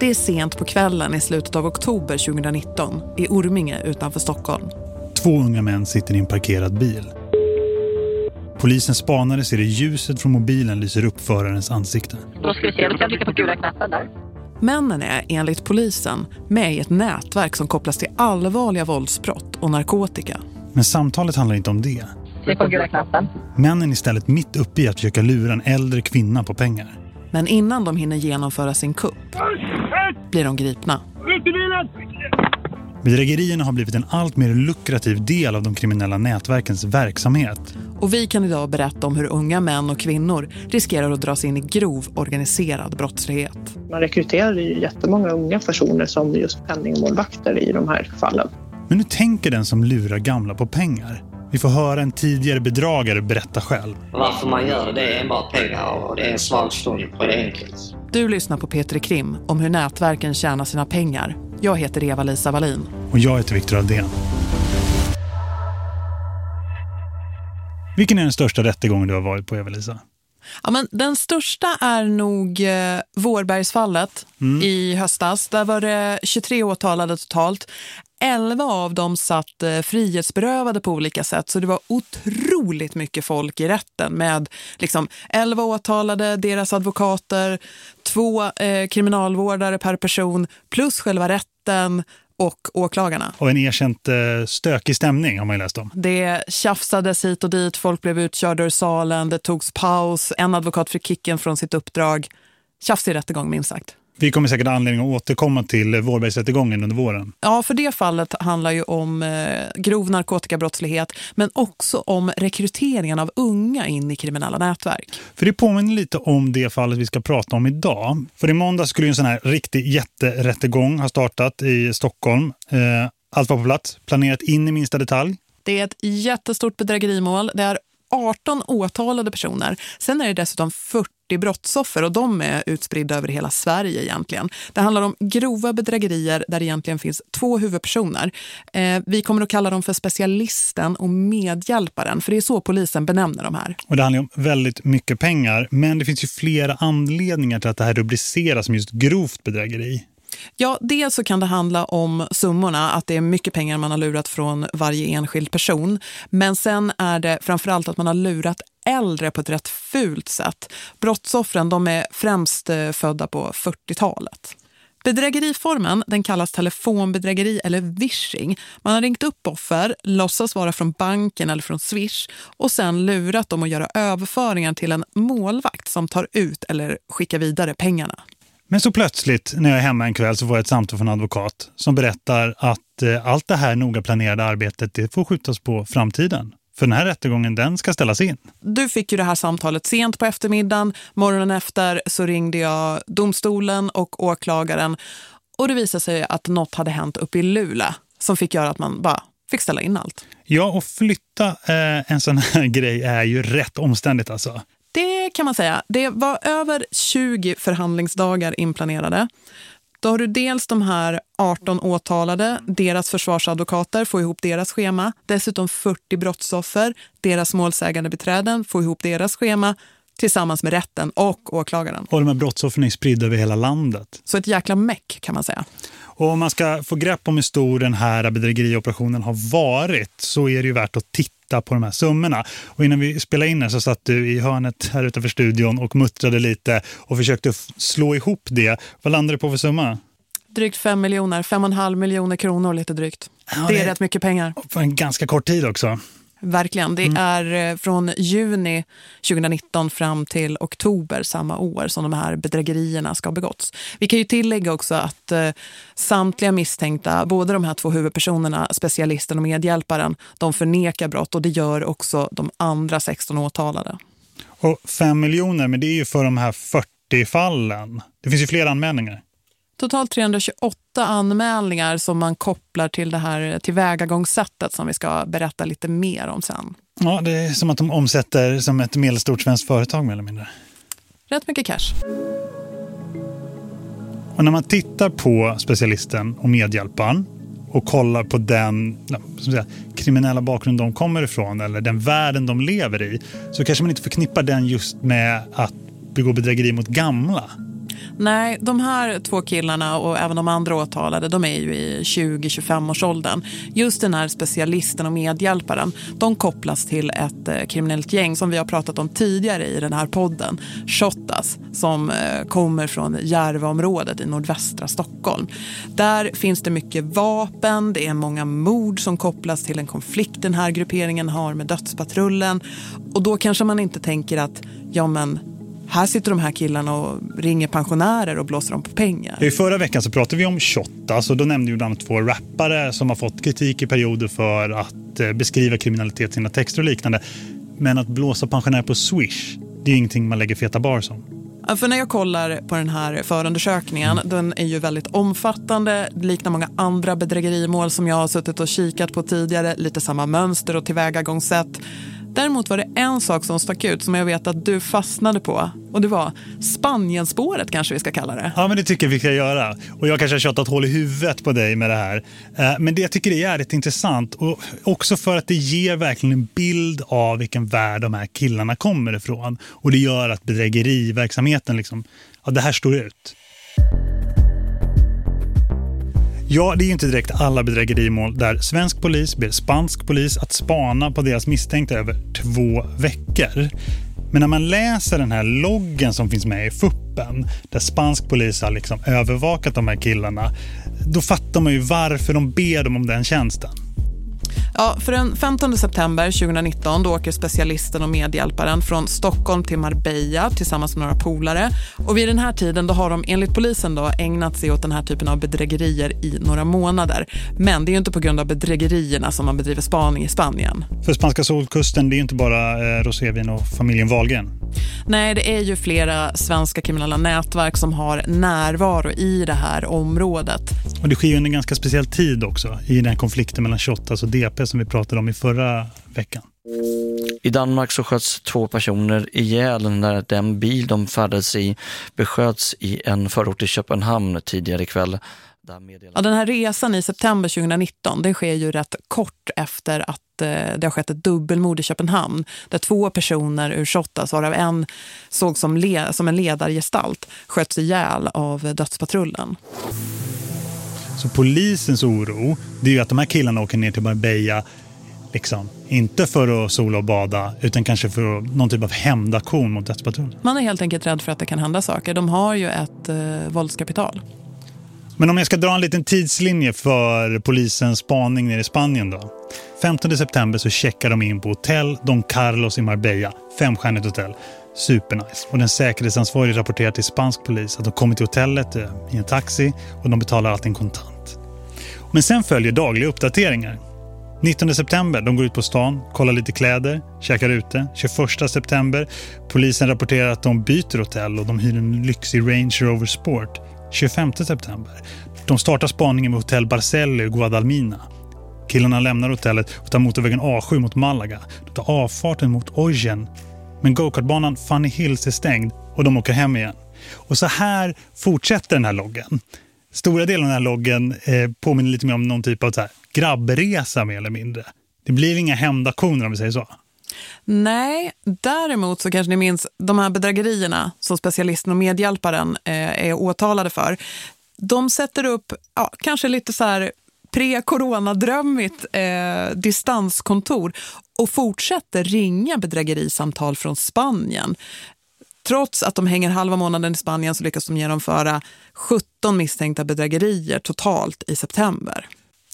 Det är sent på kvällen i slutet av oktober 2019 i Orminge utanför Stockholm. Två unga män sitter i en parkerad bil. Polisens spanare ser det ljuset från mobilen lyser upp förarens ansikte. Då ska vi se, ska jag trycka på gula knappen där. Männen är enligt polisen med i ett nätverk som kopplas till allvarliga våldsbrott och narkotika. Men samtalet handlar inte om det. Tryck på gula knappen. Männen är istället mitt uppe i att försöka lura en äldre kvinna på pengar. Men innan de hinner genomföra sin kupp blir de gripna. Bedrägerierna har blivit en allt mer lukrativ del av de kriminella nätverkens verksamhet. Och vi kan idag berätta om hur unga män och kvinnor riskerar att dras in i grov organiserad brottslighet. Man rekryterar ju jättemånga unga personer som just penningmålvakter i de här fallen. Men nu tänker den som lurar gamla på pengar. Vi får höra en tidigare bedragare berätta själv. Varför man gör det, det är enbart pengar och det är en svag stund på det enkelt. Du lyssnar på Peter Krim om hur nätverken tjänar sina pengar. Jag heter Eva-Lisa Wallin. Och jag heter Viktor Aldén. Vilken är den största rättegången du har varit på, Eva-Lisa? Ja, men den största är nog eh, Vårbergsfallet i höstas. Där var det 23 åtalade totalt. 11 av dem satt eh, frihetsberövade på olika sätt så det var otroligt mycket folk i rätten med liksom 11 åtalade, deras advokater, två eh, kriminalvårdare per person plus själva rätten och åklagarna. Och en erkänt eh, stökig stämning har man ju läst om. Det tjafsades hit och dit, folk blev utkörda ur salen, det togs paus, en advokat fick kicken från sitt uppdrag. Tjafsig rättegång minst sagt. Vi kommer säkert anledning att återkomma till Vårbergsrättegången under våren. Ja, för det fallet handlar ju om eh, grov narkotikabrottslighet men också om rekryteringen av unga in i kriminella nätverk. För det påminner lite om det fallet vi ska prata om idag. För i måndag skulle ju en sån här riktig jätterättegång ha startat i Stockholm. Eh, allt var på plats, planerat in i minsta detalj. Det är ett jättestort bedrägerimål. Det är 18 åtalade personer. Sen är det dessutom 40 brottsoffer och de är utspridda över hela Sverige egentligen. Det handlar om grova bedrägerier där det egentligen finns två huvudpersoner. Eh, vi kommer att kalla dem för specialisten och medhjälparen för det är så polisen benämner de här. Och det handlar om väldigt mycket pengar men det finns ju flera anledningar till att det här rubriceras som just grovt bedrägeri. Ja, dels så kan det handla om summorna, att det är mycket pengar man har lurat från varje enskild person. Men sen är det framförallt att man har lurat äldre på ett rätt fult sätt. Brottsoffren de är främst eh, födda på 40-talet. Bedrägeriformen den kallas telefonbedrägeri eller vishing. Man har ringt upp offer, låtsas vara från banken eller från Swish och sen lurat dem att göra överföringar till en målvakt som tar ut eller skickar vidare pengarna. Men så plötsligt när jag är hemma en kväll så får jag ett samtal från en advokat som berättar att eh, allt det här noga planerade arbetet det får skjutas på framtiden. För den här rättegången den ska ställas in. Du fick ju det här samtalet sent på eftermiddagen. Morgonen efter så ringde jag domstolen och åklagaren. Och det visade sig att något hade hänt uppe i Lula som fick göra att man bara fick ställa in allt. Ja, och flytta eh, en sån här grej är ju rätt omständigt alltså. Det kan man säga. Det var över 20 förhandlingsdagar inplanerade. Då har du dels de här 18 åtalade, deras försvarsadvokater får ihop deras schema. Dessutom 40 brottsoffer, deras målsägande beträden får ihop deras schema tillsammans med rätten och åklagaren. Och de här brottsoffren är spridda över hela landet. Så ett jäkla meck kan man säga. Och om man ska få grepp om hur stor den här bedrägerioperationen har varit så är det ju värt att titta på de här summorna. Och innan vi spelade in så satt du i hörnet här utanför studion och muttrade lite och försökte slå ihop det. Vad landade det på för summa? Drygt 5 miljoner, 5,5 miljoner kronor lite drygt. Ja, det är det- rätt mycket pengar. På en ganska kort tid också. Verkligen. Det är eh, från juni 2019 fram till oktober samma år som de här bedrägerierna ska ha begåtts. Vi kan ju tillägga också att eh, samtliga misstänkta, både de här två huvudpersonerna, specialisten och medhjälparen, de förnekar brott och det gör också de andra 16 åtalade. Och 5 miljoner, men det är ju för de här 40 fallen. Det finns ju flera anmälningar. Totalt 328 anmälningar som man kopplar till det här tillvägagångssättet som vi ska berätta lite mer om sen. Ja, det är som att de omsätter som ett medelstort svenskt företag mer eller mindre. Rätt mycket cash. Och när man tittar på specialisten och medhjälparen och kollar på den säga, kriminella bakgrund de kommer ifrån eller den världen de lever i så kanske man inte förknippar den just med att begå bedrägeri mot gamla. Nej, de här två killarna och även de andra åtalade, de är ju i 20-25 års åldern. Just den här specialisten och medhjälparen, de kopplas till ett eh, kriminellt gäng som vi har pratat om tidigare i den här podden, Shottaz, som eh, kommer från Järvaområdet i nordvästra Stockholm. Där finns det mycket vapen, det är många mord som kopplas till en konflikt den här grupperingen har med dödspatrullen. Och då kanske man inte tänker att, ja men här sitter de här killarna och ringer pensionärer och blåser dem på pengar. I förra veckan så pratade vi om Shottaz och då nämnde ju bland två rappare som har fått kritik i perioder för att eh, beskriva kriminalitet i sina texter och liknande. Men att blåsa pensionärer på Swish, det är ingenting man lägger feta bars om. Ja, För när jag kollar på den här förundersökningen, den är ju väldigt omfattande, liknar många andra bedrägerimål som jag har suttit och kikat på tidigare, lite samma mönster och tillvägagångssätt. Däremot var det en sak som stack ut som jag vet att du fastnade på och det var Spanienspåret kanske vi ska kalla det. Ja, men det tycker jag vi ska göra. Och jag kanske har tjatat hål i huvudet på dig med det här. Eh, men det jag tycker det är rätt intressant och också för att det ger verkligen en bild av vilken värld de här killarna kommer ifrån. Och det gör att bedrägeriverksamheten liksom, ja det här står ut. Ja, det är ju inte direkt alla bedrägerimål där svensk polis ber spansk polis att spana på deras misstänkta över två veckor. Men när man läser den här loggen som finns med i fuppen där spansk polis har liksom övervakat de här killarna då fattar man ju varför de ber dem om den tjänsten. Ja, för den 15 september 2019 då åker specialisten och medhjälparen från Stockholm till Marbella tillsammans med några polare. Och vid den här tiden då har de enligt polisen då ägnat sig åt den här typen av bedrägerier i några månader. Men det är ju inte på grund av bedrägerierna som man bedriver spaning i Spanien. För spanska solkusten det är inte bara eh, Rosevin och familjen Wahlgren. Nej, det är ju flera svenska kriminella nätverk som har närvaro i det här området. Och det sker ju under en ganska speciell tid också i den här konflikten mellan Shottaz och DP som vi pratade om i förra veckan. I Danmark så sköts två personer ihjäl när den bil de färdades i besköts i en förort i Köpenhamn tidigare ikväll. Ja, den här resan i september 2019 det sker ju rätt kort efter att eh, det har skett ett dubbelmord i Köpenhamn där två personer ur Shottaz, varav en såg som, le, som en ledargestalt, sköts ihjäl av dödspatrullen. Så polisens oro det är ju att de här killarna åker ner till Marbella liksom, inte för att sola och bada utan kanske för någon typ av hämndaktion mot dödspatrullen. Man är helt enkelt rädd för att det kan hända saker. De har ju ett eh, våldskapital. Men om jag ska dra en liten tidslinje för polisens spaning nere i Spanien då. 15 september så checkar de in på hotell Don Carlos i Marbella, femstjärnigt hotell. Supernice. Och den säkerhetsansvarige rapporterar till spansk polis att de kommit till hotellet eh, i en taxi och de betalar allting kontant. Men sen följer dagliga uppdateringar. 19 september, de går ut på stan, kollar lite kläder, käkar ute. 21 september, polisen rapporterar att de byter hotell och de hyr en lyxig Range Rover Sport. 25 september, de startar spaningen med hotell Barcelli och Guadalmina. Killarna lämnar hotellet och tar motorvägen A7 mot Malaga. De tar avfarten mot Ojen. Men go-kartbanan Funny Hills är stängd och de åker hem igen. Och så här fortsätter den här loggen. Stora delen av den här loggen eh, påminner lite mer om någon typ av så här, grabbresa mer eller mindre. Det blir inga hämndaktioner om vi säger så. Nej, däremot så kanske ni minns de här bedrägerierna som specialisten och medhjälparen eh, är åtalade för. De sätter upp ja, kanske lite så här pre-coronadrömmigt eh, distanskontor och fortsätter ringa bedrägerisamtal från Spanien. Trots att de hänger halva månaden i Spanien så lyckas de genomföra 17 misstänkta bedrägerier totalt i september.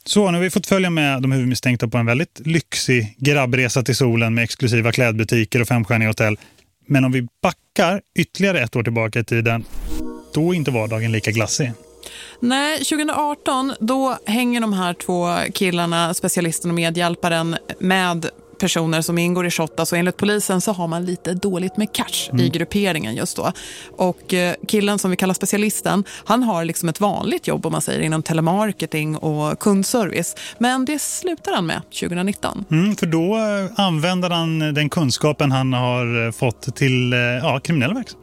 Så nu har vi fått följa med de huvudmisstänkta på en väldigt lyxig grabbresa till solen med exklusiva klädbutiker och femstjärniga hotell. Men om vi backar ytterligare ett år tillbaka i tiden, då är inte vardagen lika glassig. Nej, 2018 då hänger de här två killarna, specialisten och medhjälparen, med personer som ingår i Shottaz och enligt polisen så har man lite dåligt med cash i grupperingen just då. Och eh, killen som vi kallar specialisten, han har liksom ett vanligt jobb om man säger inom telemarketing och kundservice. Men det slutar han med 2019. Mm, för då eh, använder han den kunskapen han har eh, fått till ja, kriminell verksamhet.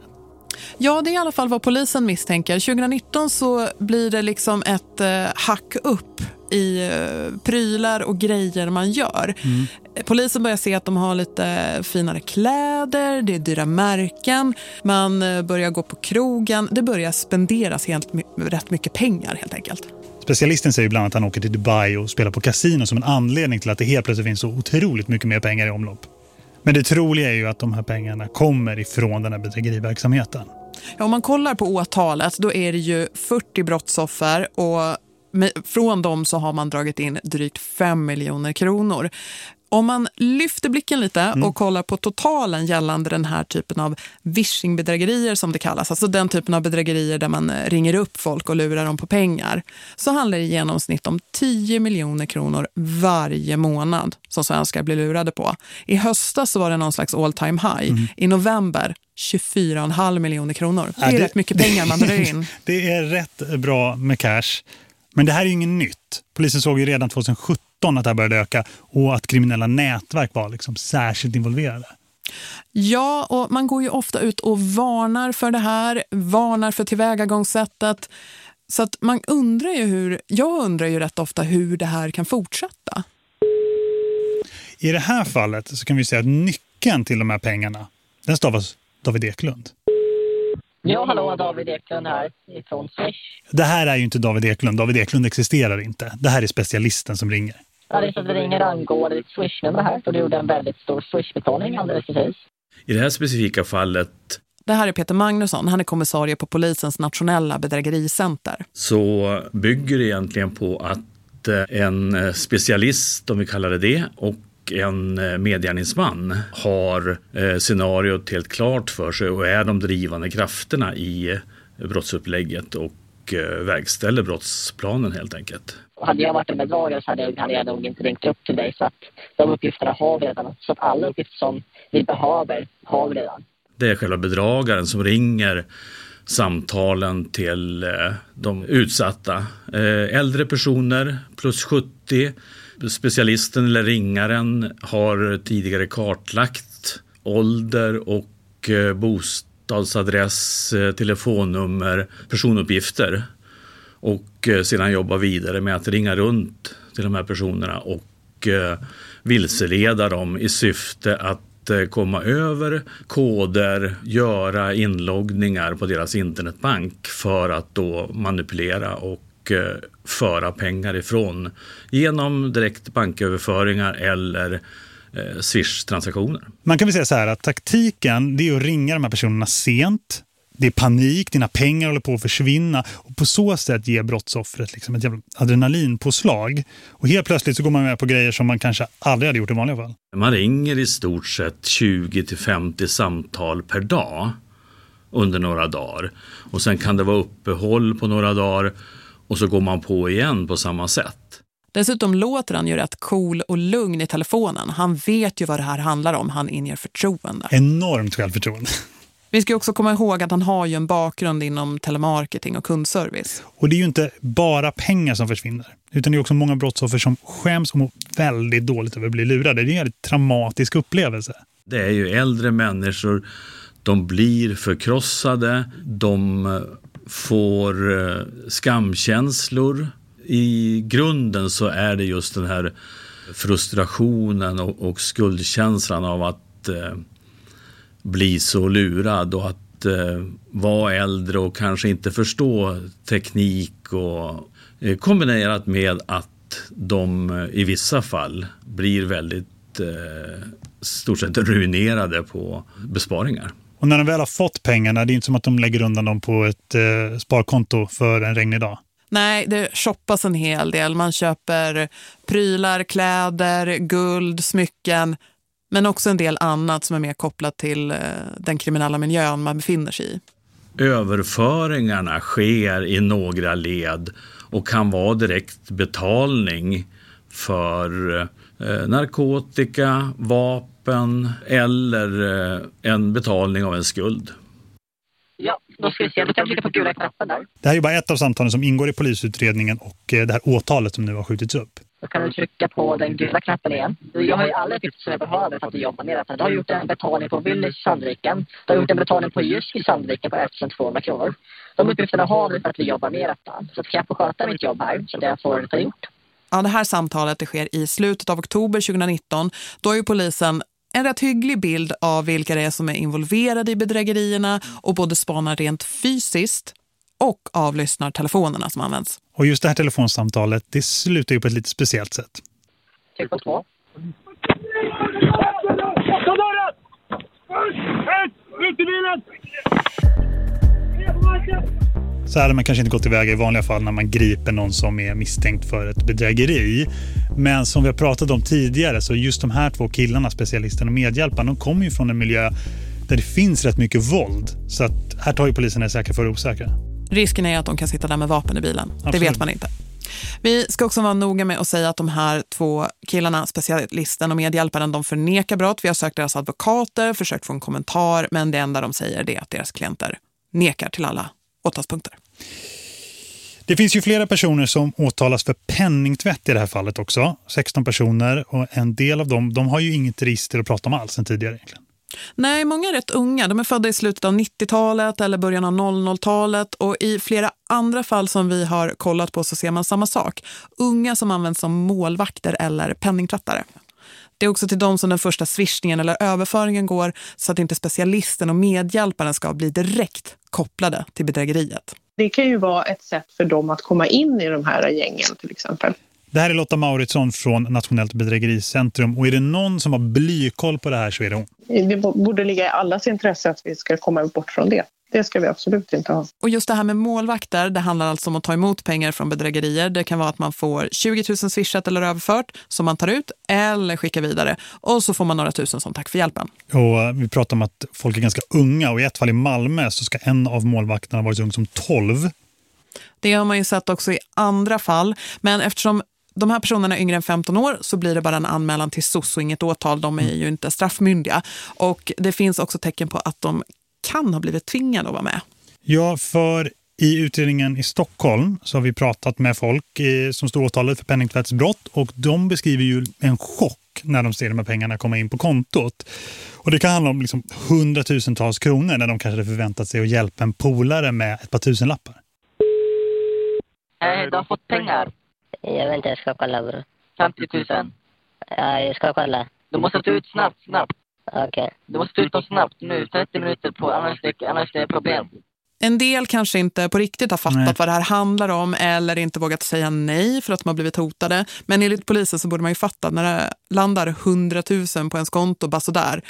Ja, det är i alla fall vad polisen misstänker. 2019 så blir det liksom ett eh, hack upp i eh, prylar och grejer man gör. Mm. Polisen börjar se att de har lite finare kläder, det är dyra märken, man eh, börjar gå på krogen. Det börjar spenderas helt, rätt mycket pengar helt enkelt. Specialisten säger bland annat att han åker till Dubai och spelar på kasino som en anledning till att det helt plötsligt finns så otroligt mycket mer pengar i omlopp. Men det troliga är ju att de här pengarna kommer ifrån den här bedrägeriverksamheten. Ja, om man kollar på åtalet då är det ju 40 brottsoffer och från dem så har man dragit in drygt 5 miljoner kronor. Om man lyfter blicken lite mm. och kollar på totalen gällande den här typen av vishingbedrägerier som det kallas, alltså den typen av bedrägerier där man ringer upp folk och lurar dem på pengar, så handlar det i genomsnitt om 10 miljoner kronor varje månad som svenskar blir lurade på. I höstas så var det någon slags all time high. Mm. I november 24,5 miljoner kronor. Det är ja, det, rätt mycket pengar man drar in. Det är rätt bra med cash. Men det här är ju inget nytt. Polisen såg ju redan 2017 att det här började öka och att kriminella nätverk var liksom särskilt involverade. Ja, och man går ju ofta ut och varnar för det här, varnar för tillvägagångssättet. Så att man undrar ju hur, jag undrar ju rätt ofta hur det här kan fortsätta. I det här fallet så kan vi säga att nyckeln till de här pengarna, den stavas David Eklund. Ja, hallå, David Eklund här ifrån Swish. Det här är ju inte David Eklund. David Eklund existerar inte. Det här är specialisten som ringer. Ja, det är så att vi ringer angående ditt Swish-nummer här. Och du gjorde en väldigt stor Swish-betalning alldeles precis. I det här specifika fallet det här är Peter Magnusson, han är kommissarie på polisens nationella bedrägericenter. Så bygger det egentligen på att eh, en specialist, om vi kallar det det, och en eh, medgärningsman har eh, scenariot helt klart för sig och är de drivande krafterna i eh, brottsupplägget och verkställer brottsplanen helt enkelt. Hade jag varit en bedragare så hade jag, nog inte ringt upp till dig så att de uppgifterna har vi redan. Så att alla uppgifter som vi behöver har vi redan. Det är själva bedragaren som ringer samtalen till eh, de utsatta. Eh, äldre personer plus 70 specialisten eller ringaren har tidigare kartlagt ålder och eh, bostadsadress, telefonnummer, personuppgifter och eh, sedan jobba vidare med att ringa runt till de här personerna och eh, vilseleda dem i syfte att eh, komma över koder, göra inloggningar på deras internetbank för att då manipulera och föra pengar ifrån genom direkt banköverföringar eller Swish-transaktioner. Man kan väl säga så här att taktiken det är att ringa de här personerna sent. Det är panik, dina pengar håller på att försvinna och på så sätt ge brottsoffret liksom ett adrenalinpåslag. Och helt plötsligt så går man med på grejer som man kanske aldrig hade gjort i vanliga fall. Man ringer i stort sett 20-50 samtal per dag under några dagar. Och sen kan det vara uppehåll på några dagar och så går man på igen på samma sätt. Dessutom låter han ju rätt cool och lugn i telefonen. Han vet ju vad det här handlar om. Han inger förtroende. Enormt självförtroende. Vi ska också komma ihåg att han har ju en bakgrund inom telemarketing och kundservice. Och det är ju inte bara pengar som försvinner. Utan det är också många brottsoffer som skäms och mår väldigt dåligt över att bli lurade. Det är en traumatisk upplevelse. Det är ju äldre människor. De blir förkrossade. De får eh, skamkänslor. I grunden så är det just den här frustrationen och, och skuldkänslan av att eh, bli så lurad och att eh, vara äldre och kanske inte förstå teknik och eh, kombinerat med att de eh, i vissa fall blir väldigt eh, stort sett ruinerade på besparingar. Och när de väl har fått pengarna, det är inte som att de lägger undan dem på ett eh, sparkonto för en regnig dag. Nej, det shoppas en hel del. Man köper prylar, kläder, guld, smycken. Men också en del annat som är mer kopplat till eh, den kriminella miljön man befinner sig i. Överföringarna sker i några led och kan vara direkt betalning för eh, narkotika, vapen eller eh, en betalning av en skuld. Ja, då ska vi se. Då kan vi på gula knappen där. Det här är bara ett av samtalen som ingår i polisutredningen och det här åtalet som nu har skjutits upp. Då kan du trycka på den gula knappen igen. Jag har ju alla uppgifter som jag behöver för att jobba med detta. Du har gjort en betalning på Willys i Sandviken. Du har gjort en betalning på Jysk Sandviken på 1200 kronor. De uppgifterna har vi för att vi jobbar med detta. Så kan jag få sköta mitt jobb här så det jag får det gjort. Ja, det här samtalet det sker i slutet av oktober 2019. Då är ju polisen en rätt hygglig bild av vilka det är som är involverade i bedrägerierna och både spanar rent fysiskt och avlyssnar telefonerna som används. Och just det här telefonsamtalet, det slutar ju på ett lite speciellt sätt. Tryck på två. Ut i bilen! Så här hade man kanske inte gått tillväga i vanliga fall när man griper någon som är misstänkt för ett bedrägeri. Men som vi har pratat om tidigare så just de här två killarna, specialisten och medhjälparen, de kommer ju från en miljö där det finns rätt mycket våld. Så att här tar ju polisen det säkra för det osäkra. Risken är att de kan sitta där med vapen i bilen. Absolut. Det vet man inte. Vi ska också vara noga med att säga att de här två killarna, specialisten och medhjälparen, de förnekar brott. Vi har sökt deras advokater, försökt få en kommentar, men det enda de säger är att deras klienter nekar till alla åtalspunkter. Det finns ju flera personer som åtalas för penningtvätt i det här fallet också. 16 personer och en del av dem de har ju inget register att prata om alls än tidigare egentligen. Nej, många är rätt unga. De är födda i slutet av 90-talet eller början av 00-talet och i flera andra fall som vi har kollat på så ser man samma sak. Unga som används som målvakter eller penningtvättare. Det är också till dem som den första swishningen eller överföringen går så att inte specialisten och medhjälparen ska bli direkt kopplade till bedrägeriet. Det kan ju vara ett sätt för dem att komma in i de här gängen till exempel. Det här är Lotta Mauritsson från Nationellt bedrägericentrum och är det någon som har blykoll på det här så är det hon. Det borde ligga i allas intresse att vi ska komma bort från det. Det ska vi absolut inte ha. Och just det här med målvakter, det handlar alltså om att ta emot pengar från bedrägerier. Det kan vara att man får 20 000 swishat eller överfört som man tar ut eller skickar vidare. Och så får man några tusen som tack för hjälpen. Och vi pratar om att folk är ganska unga och i ett fall i Malmö så ska en av målvakterna vara så ung som 12. Det har man ju sett också i andra fall. Men eftersom de här personerna är yngre än 15 år så blir det bara en anmälan till SOS och inget åtal. De är ju inte straffmyndiga. Och det finns också tecken på att de kan ha blivit tvingade att vara med. Ja, för i utredningen i Stockholm så har vi pratat med folk eh, som står åtalet för penningtvättsbrott och de beskriver ju en chock när de ser de här pengarna komma in på kontot. Och det kan handla om liksom hundratusentals kronor när de kanske hade förväntat sig att hjälpa en polare med ett par tusenlappar. Nej, du har fått pengar. Jag vet inte, jag ska kolla bror. 50 000. Ja, jag ska kolla. Du måste ta ut snabbt, snabbt. Okej. Du måste ta ut dem snabbt nu. 30 minuter på, annars det, annars det är problem. En del kanske inte på riktigt har fattat Nej. vad det här handlar om eller inte vågat säga nej för att de har blivit hotade. Men enligt polisen så borde man ju fatta när det landar 100 000 på ens konto, bara sådär,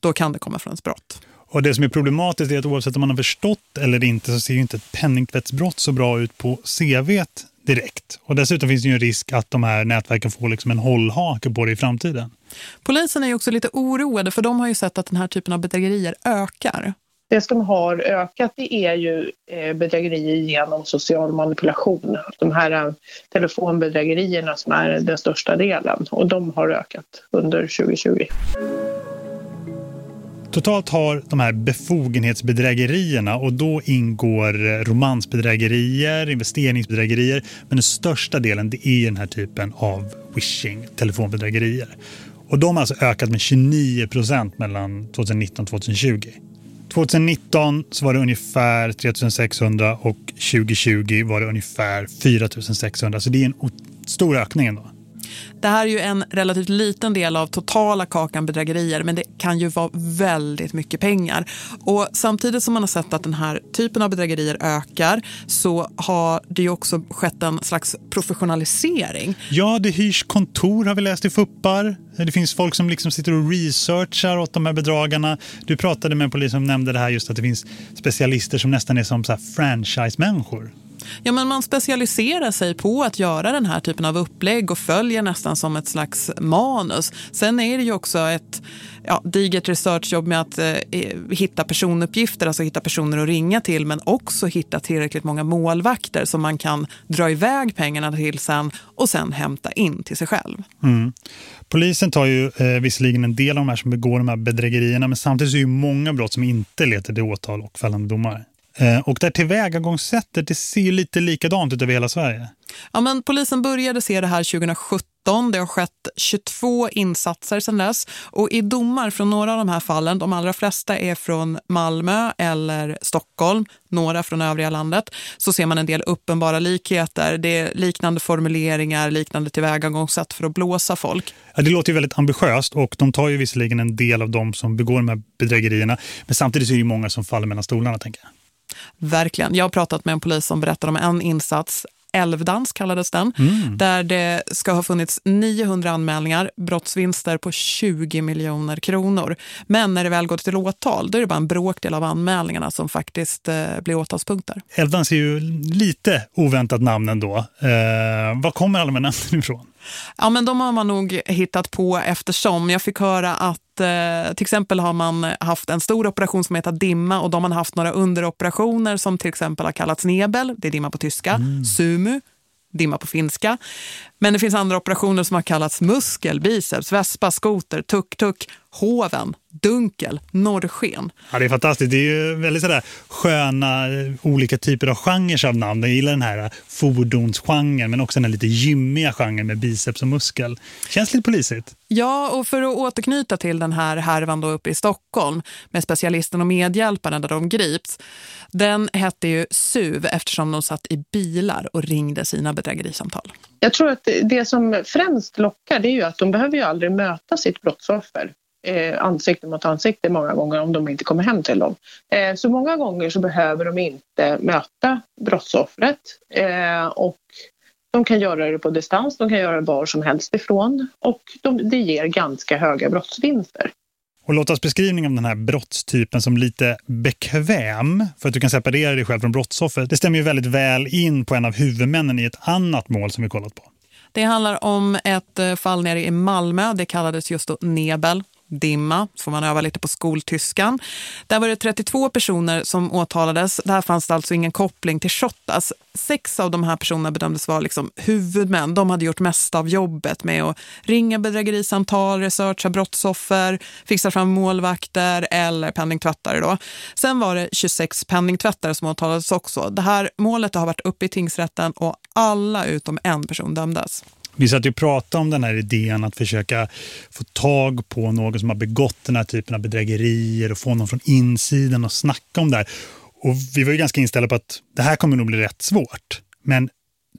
då kan det komma från ens brott. Och det som är problematiskt är att oavsett om man har förstått eller inte så ser ju inte ett penningtvättsbrott så bra ut på CVt direkt. Och dessutom finns det ju en risk att de här nätverken får liksom en hållhake på det i framtiden. Polisen är ju också lite oroade för de har ju sett att den här typen av bedrägerier ökar. Det som har ökat det är ju eh, bedrägerier genom social manipulation. De här eh, telefonbedrägerierna som är den största delen och de har ökat under 2020. Totalt har de här befogenhetsbedrägerierna och då ingår eh, romansbedrägerier, investeringsbedrägerier men den största delen det är den här typen av wishing, telefonbedrägerier. Och de har alltså ökat med 29 procent mellan 2019 och 2020. 2019 så var det ungefär 3600 och 2020 var det ungefär 4600 så det är en stor ökning ändå. Det här är ju en relativt liten del av totala kakan bedrägerier men det kan ju vara väldigt mycket pengar. Och samtidigt som man har sett att den här typen av bedrägerier ökar så har det ju också skett en slags professionalisering. Ja, det hyrs kontor har vi läst i fuppar. Det finns folk som liksom sitter och researchar åt de här bedragarna. Du pratade med en polis som nämnde det här just att det finns specialister som nästan är som franchise-människor. Ja, men man specialiserar sig på att göra den här typen av upplägg och följer nästan som ett slags manus. Sen är det ju också ett ja, digert researchjobb med att eh, eh, hitta personuppgifter, alltså hitta personer att ringa till men också hitta tillräckligt många målvakter som man kan dra iväg pengarna till sen och sen hämta in till sig själv. Mm. Polisen tar ju eh, visserligen en del av de här som begår de här bedrägerierna men samtidigt är det ju många brott som inte leder till åtal och fällande domar. Eh, och där tillvägagångssättet, det ser ju lite likadant ut över hela Sverige. Ja, men polisen började se det här 2017. Det har skett 22 insatser sedan dess. Och i domar från några av de här fallen, de allra flesta är från Malmö eller Stockholm, några från övriga landet, så ser man en del uppenbara likheter. Det är liknande formuleringar, liknande tillvägagångssätt för att blåsa folk. Ja, det låter ju väldigt ambitiöst och de tar ju visserligen en del av dem som begår de här bedrägerierna. Men samtidigt är det ju många som faller mellan stolarna, tänker jag. Verkligen. Jag har pratat med en polis som berättar om en insats Älvdans kallades den, mm. där det ska ha funnits 900 anmälningar, brottsvinster på 20 miljoner kronor. Men när det väl går till åtal, då är det bara en bråkdel av anmälningarna som faktiskt eh, blir åtalspunkter. Älvdans är ju lite oväntat namn ändå. Eh, var kommer alla de namnen ifrån? Ja, men de har man nog hittat på eftersom. Jag fick höra att eh, till exempel har man haft en stor operation som heter Dimma och de har haft några underoperationer som till exempel har kallats Nebel, det är Dimma på tyska, mm. Sumu, Dimma på finska. Men det finns andra operationer som har kallats muskel, biceps, vespa, skoter, tuk-tuk, hoven, dunkel, norrsken. Ja, det är fantastiskt. Det är ju väldigt sådär sköna olika typer av genrer av namn. Jag gillar den här fordonsgenren men också den här lite gymmiga genren med biceps och muskel. Känns lite polisigt. Ja, och för att återknyta till den här härvan då uppe i Stockholm med specialisten och medhjälparen där de grips. Den hette ju SUV eftersom de satt i bilar och ringde sina bedrägerisamtal. Jag tror att det som främst lockar det är ju att de behöver ju aldrig möta sitt brottsoffer eh, ansikte mot ansikte många gånger om de inte kommer hem till dem. Eh, så många gånger så behöver de inte möta brottsoffret eh, och de kan göra det på distans, de kan göra det var som helst ifrån och de, det ger ganska höga brottsvinster. Och låt oss beskrivningen av den här brottstypen som lite bekväm för att du kan separera dig själv från brottsoffret. Det stämmer ju väldigt väl in på en av huvudmännen i ett annat mål som vi kollat på. Det handlar om ett fall nere i Malmö. Det kallades just då Nebel dimma, så får man öva lite på skoltyskan. Där var det 32 personer som åtalades. Där fanns det alltså ingen koppling till Shottaz. Sex av de här personerna bedömdes vara liksom huvudmän. De hade gjort mest av jobbet med att ringa bedrägerisamtal, researcha brottsoffer, fixa fram målvakter eller penningtvättare. Då. Sen var det 26 penningtvättare som åtalades också. Det här målet har varit uppe i tingsrätten och alla utom en person dömdes. Vi satt ju och pratade om den här idén att försöka få tag på någon som har begått den här typen av bedrägerier och få någon från insidan och snacka om det här. Och vi var ju ganska inställda på att det här kommer nog bli rätt svårt. Men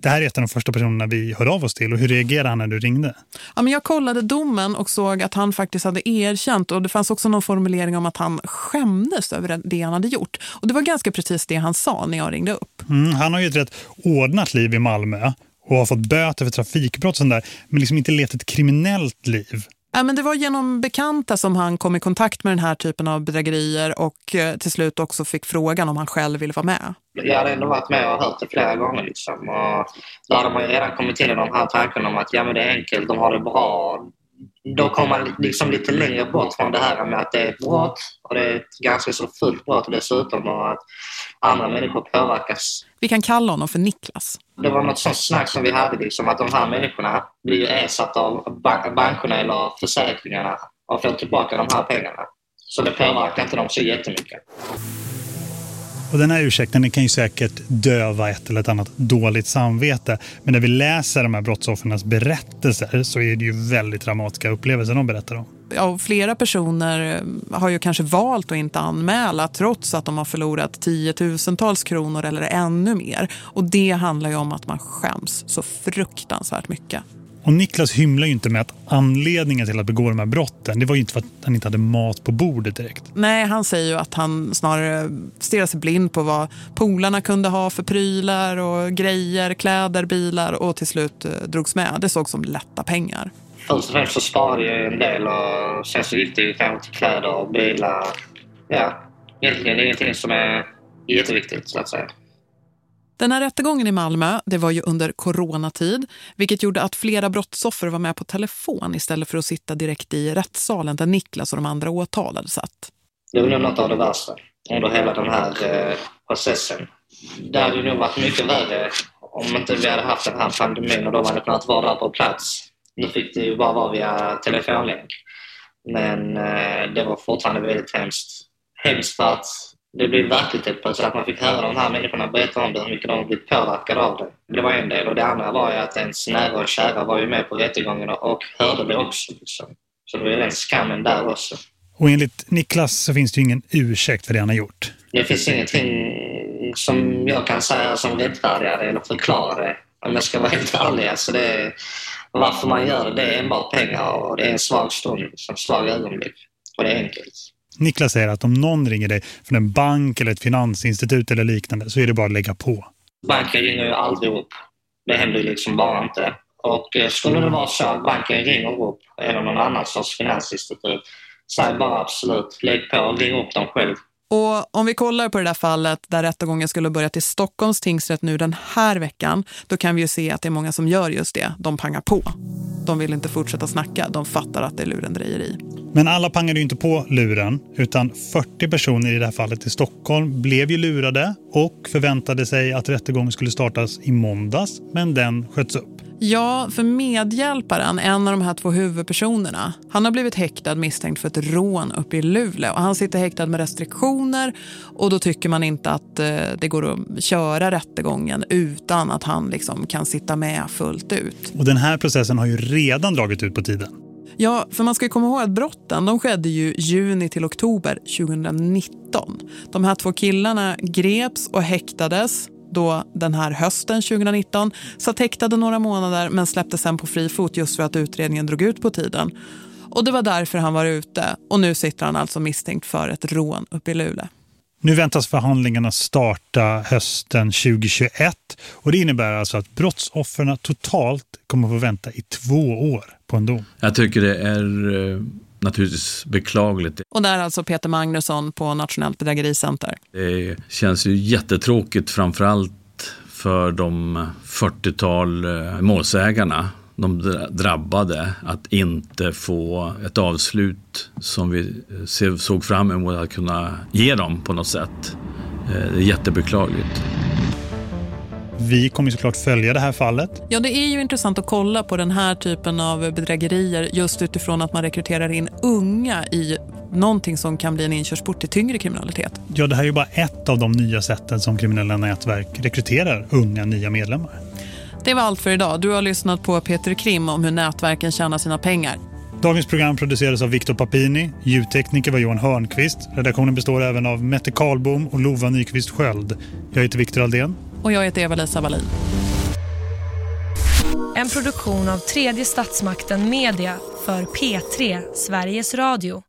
det här är ett av de första personerna vi hörde av oss till. Och hur reagerade han när du ringde? Ja, men jag kollade domen och såg att han faktiskt hade erkänt. Och det fanns också någon formulering om att han skämdes över det han hade gjort. Och det var ganska precis det han sa när jag ringde upp. Mm, han har ju ett rätt ordnat liv i Malmö och har fått böter för trafikbrott och sånt där, men liksom inte levt ett kriminellt liv. Ja, men det var genom bekanta som han kom i kontakt med den här typen av bedrägerier och eh, till slut också fick frågan om han själv ville vara med. Jag hade ändå varit med och hört det flera gånger. Liksom. Och då hade man ju redan kommit in i de här tankarna om att ja, men det är enkelt, de har det bra. Då kommer man liksom lite längre bort från det här med att det är ett brott och det är ett ganska så fullt brott dessutom och att andra människor påverkas. Vi kan kalla honom för Niklas. Det var något sånt snack som vi hade, liksom, att de här människorna blir ju ersatta av bankerna eller försäkringarna och får tillbaka de här pengarna. Så det påverkar inte dem så jättemycket. Och den här ursäkten kan ju säkert döva ett eller ett annat dåligt samvete. Men när vi läser de här brottsoffrens berättelser så är det ju väldigt dramatiska upplevelser de berättar om. Ja, flera personer eh, har ju kanske valt att inte anmäla trots att de har förlorat tiotusentals kronor eller ännu mer. Och det handlar ju om att man skäms så fruktansvärt mycket. Och Niklas hymlar ju inte med att anledningen till att begå de här brotten, det var ju inte för att han inte hade mat på bordet direkt. Nej, han säger ju att han snarare stirrar sig blind på vad polarna kunde ha för prylar och grejer, kläder, bilar och till slut eh, drogs med. Det såg som lätta pengar. Först och främst så sparade jag en del och sen så gick det ju kanske till kläder och bilar. Ja, egentligen ingenting som är jätteviktigt så att säga. Den här rättegången i Malmö, det var ju under coronatid, vilket gjorde att flera brottsoffer var med på telefon istället för att sitta direkt i rättssalen där Niklas och de andra åtalade satt. Det var nog något av det värsta under hela den här eh, processen. Det hade nog varit mycket värre om inte vi hade haft den här pandemin och de hade kunnat vara där på plats. Nu fick det ju bara vara via telefonlänk. Men eh, det var fortfarande väldigt hemskt. Hemskt för att det blev verkligt helt plötsligt att man fick höra de här människorna berätta om det, hur mycket de blivit påverkade av det. Det var en del och det andra var ju att ens nära och kära var ju med på rättegången och hörde det också. Liksom. Så det var ju den skammen där också. Och enligt Niklas så finns det ju ingen ursäkt för det han har gjort. Det finns ingenting som jag kan säga som rättfärdigar eller förklarar det. Om jag ska vara helt ärlig. Alltså det är, varför man gör det, det är enbart pengar och det är en svag stund, en svag ögonblick. Och det är enkelt. Niklas säger att om någon ringer dig från en bank eller ett finansinstitut eller liknande så är det bara att lägga på. Banken ringer ju aldrig upp. Det händer ju liksom bara inte. Och eh, skulle det vara så att banken ringer upp eller någon annan sorts finansinstitut, säg bara absolut, lägg på, ring upp dem själv. Och om vi kollar på det där fallet där rättegången skulle börja till Stockholms tingsrätt nu den här veckan, då kan vi ju se att det är många som gör just det. De pangar på. De vill inte fortsätta snacka. De fattar att det är lurendrejeri. Men alla pangade ju inte på luren utan 40 personer i det här fallet i Stockholm blev ju lurade och förväntade sig att rättegången skulle startas i måndags men den sköts upp. Ja, för medhjälparen, en av de här två huvudpersonerna, han har blivit häktad misstänkt för ett rån uppe i Luleå. Och han sitter häktad med restriktioner och då tycker man inte att eh, det går att köra rättegången utan att han liksom kan sitta med fullt ut. Och den här processen har ju redan dragit ut på tiden. Ja, för man ska komma ihåg att brotten de skedde ju juni till oktober 2019. De här två killarna greps och häktades då den här hösten 2019 satt häktade några månader men släppte sen på fri fot just för att utredningen drog ut på tiden. Och det var därför han var ute och nu sitter han alltså misstänkt för ett rån uppe i Luleå. Nu väntas förhandlingarna starta hösten 2021 och det innebär alltså att brottsoffren totalt kommer att få vänta i två år på en dom. Jag tycker det är eh, naturligtvis beklagligt. Och där alltså Peter Magnusson på Nationellt bedrägericenter. Det känns ju jättetråkigt framförallt för de 40-tal eh, målsägarna de drabbade att inte få ett avslut som vi såg fram emot att kunna ge dem på något sätt. Eh, det är jättebeklagligt. Vi kommer såklart följa det här fallet. Ja, det är ju intressant att kolla på den här typen av bedrägerier just utifrån att man rekryterar in unga i någonting som kan bli en inkörsport till tyngre kriminalitet. Ja, det här är ju bara ett av de nya sätten som kriminella nätverk rekryterar unga nya medlemmar. Det var allt för idag. Du har lyssnat på Peter Krim om hur nätverken tjänar sina pengar. Dagens program producerades av Viktor Papini, ljudtekniker var Johan Hörnqvist. Redaktionen består även av Mette Karlbom och Lova Nyqvist Sköld. Jag heter Viktor Aldén. Och jag heter Eva-Lisa Wallin. En produktion av tredje statsmakten Media för P3, Sveriges Radio.